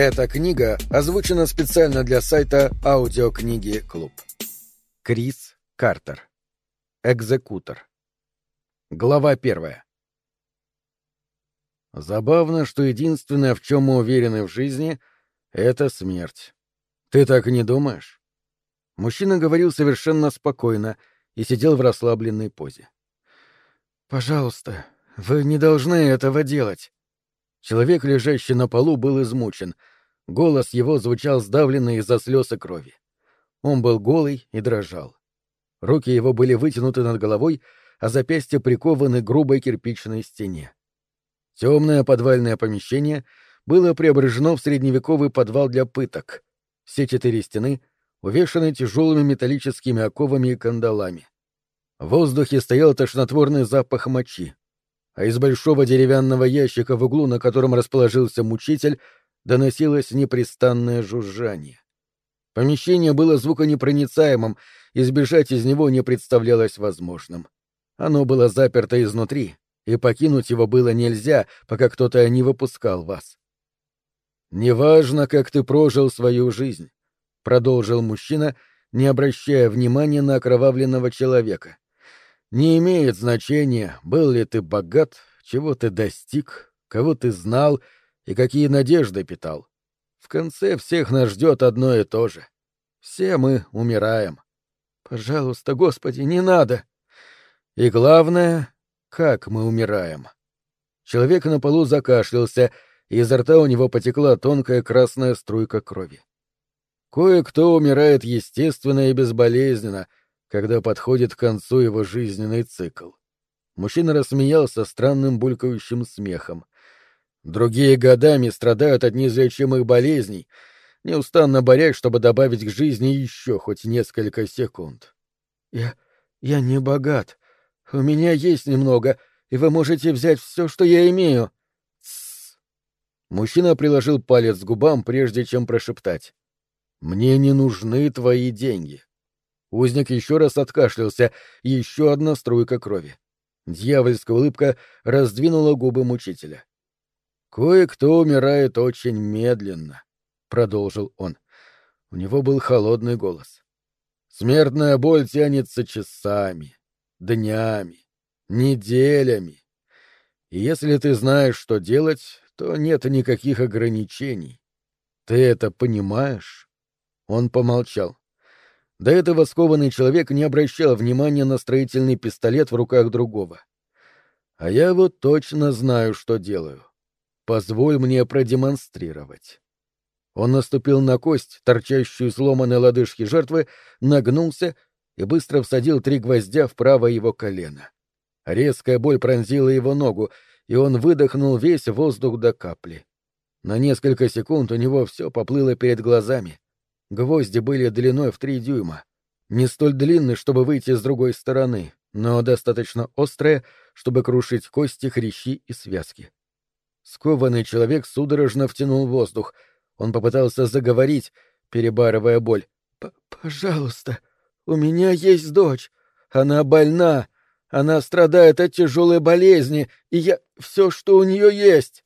Эта книга озвучена специально для сайта Аудиокниги Клуб. Крис Картер. Экзекутор. Глава первая. Забавно, что единственное, в чем мы уверены в жизни, — это смерть. Ты так не думаешь? Мужчина говорил совершенно спокойно и сидел в расслабленной позе. «Пожалуйста, вы не должны этого делать». Человек, лежащий на полу, был измучен. Голос его звучал сдавленно из-за слез и крови. Он был голый и дрожал. Руки его были вытянуты над головой, а запястья прикованы к грубой кирпичной стене. Темное подвальное помещение было преображено в средневековый подвал для пыток. Все четыре стены увешаны тяжелыми металлическими оковами и кандалами. В воздухе стоял тошнотворный запах мочи, а из большого деревянного ящика в углу, на котором расположился мучитель, доносилось непрестанное жужжание. Помещение было звуконепроницаемым, и сбежать из него не представлялось возможным. Оно было заперто изнутри, и покинуть его было нельзя, пока кто-то не выпускал вас. «Неважно, как ты прожил свою жизнь», — продолжил мужчина, не обращая внимания на окровавленного человека. Не имеет значения, был ли ты богат, чего ты достиг, кого ты знал и какие надежды питал. В конце всех нас ждет одно и то же. Все мы умираем. Пожалуйста, Господи, не надо. И главное, как мы умираем. Человек на полу закашлялся, и изо рта у него потекла тонкая красная струйка крови. Кое-кто умирает естественно и безболезненно, когда подходит к концу его жизненный цикл. Мужчина рассмеялся странным булькающим смехом. Другие годами страдают от неизлечимых болезней, неустанно борясь, чтобы добавить к жизни еще хоть несколько секунд. «Я... я не богат. У меня есть немного, и вы можете взять все, что я имею». «Тссс». Мужчина приложил палец к губам, прежде чем прошептать. «Мне не нужны твои деньги. Узник еще раз откашлялся, еще одна струйка крови. Дьявольская улыбка раздвинула губы мучителя. «Кое-кто умирает очень медленно», — продолжил он. У него был холодный голос. «Смертная боль тянется часами, днями, неделями. И если ты знаешь, что делать, то нет никаких ограничений. Ты это понимаешь?» Он помолчал. До этого скованный человек не обращал внимания на строительный пистолет в руках другого. А я вот точно знаю, что делаю. Позволь мне продемонстрировать. Он наступил на кость, торчащую сломанной лодыжки жертвы, нагнулся и быстро всадил три гвоздя в правое его колено. Резкая боль пронзила его ногу, и он выдохнул весь воздух до капли. На несколько секунд у него все поплыло перед глазами. Гвозди были длиной в три дюйма. Не столь длинны, чтобы выйти с другой стороны, но достаточно острые, чтобы крушить кости, хрящи и связки. Скованный человек судорожно втянул воздух. Он попытался заговорить, перебарывая боль. «Пожалуйста, у меня есть дочь. Она больна. Она страдает от тяжелой болезни, и я... все, что у нее есть».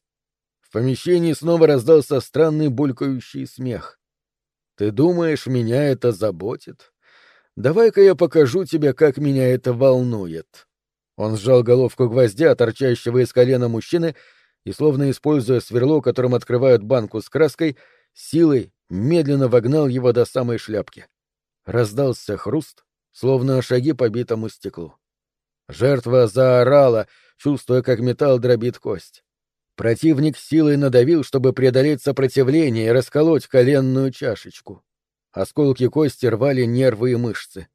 В помещении снова раздался странный булькающий смех. Ты думаешь, меня это заботит? Давай-ка я покажу тебе, как меня это волнует. Он сжал головку гвоздя, торчащего из колена мужчины, и, словно используя сверло, которым открывают банку с краской, силой медленно вогнал его до самой шляпки. Раздался хруст, словно шаги по битому стеклу. Жертва заорала, чувствуя, как металл дробит кость. Противник силой надавил, чтобы преодолеть сопротивление и расколоть коленную чашечку. Осколки кости рвали нервы и мышцы.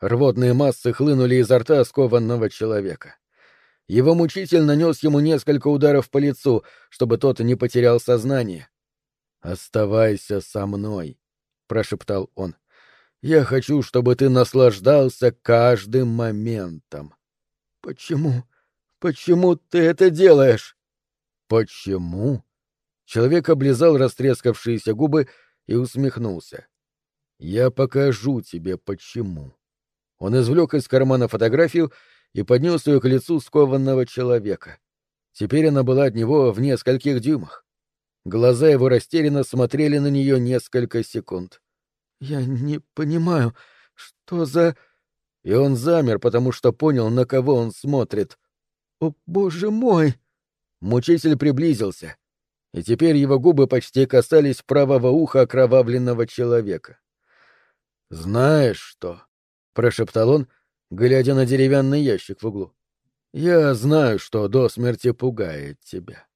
Рвотные массы хлынули изо рта скованного человека. Его мучитель нанес ему несколько ударов по лицу, чтобы тот не потерял сознание. «Оставайся со мной», — прошептал он. «Я хочу, чтобы ты наслаждался каждым моментом». «Почему? Почему ты это делаешь?» «Почему?» Человек облизал растрескавшиеся губы и усмехнулся. «Я покажу тебе, почему». Он извлек из кармана фотографию и поднес ее к лицу скованного человека. Теперь она была от него в нескольких дюймах. Глаза его растерянно смотрели на нее несколько секунд. «Я не понимаю, что за...» И он замер, потому что понял, на кого он смотрит. «О, боже мой!» Мучитель приблизился, и теперь его губы почти касались правого уха окровавленного человека. «Знаешь что?» — прошептал он, глядя на деревянный ящик в углу. «Я знаю, что до смерти пугает тебя.